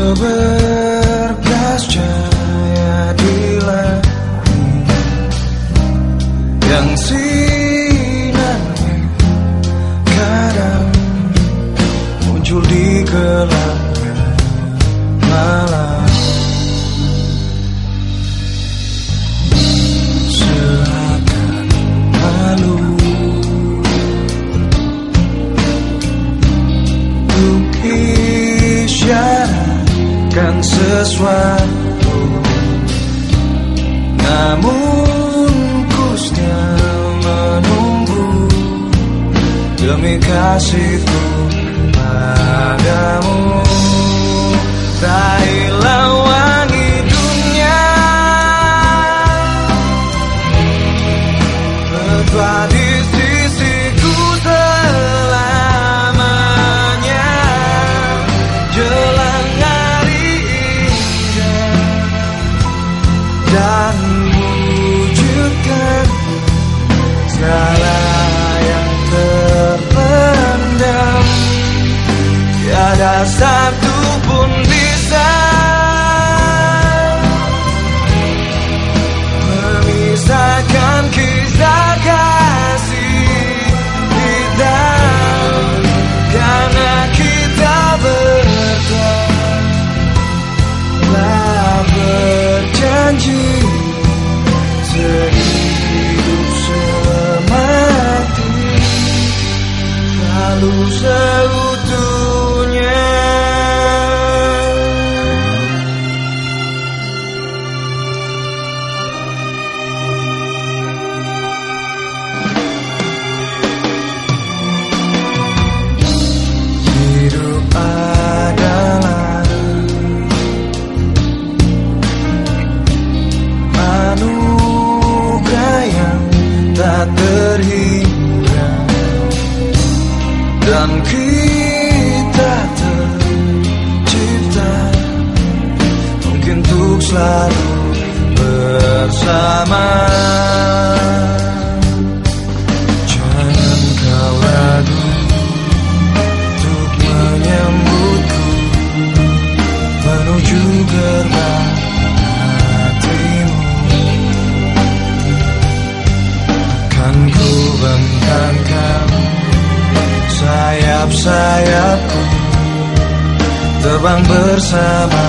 seberkas cahaya di langit yang sinarnya kadang muncul di gelap malam. Seakan malu lukis sesuatu. Namun ku setia menunggu Demi kasihku Dan wujudkan segala yang terpendam. Tiada satu 这孤独。Kita tercipta mungkin untuk selalu bersama. Jangan kau ragu untuk menyambutku menuju gerbang hatimu. Kan ku bentangkan sayap-sayapku terbang bersama